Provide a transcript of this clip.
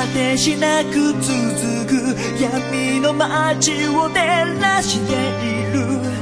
果てしなく続く。闇の街を照らしている。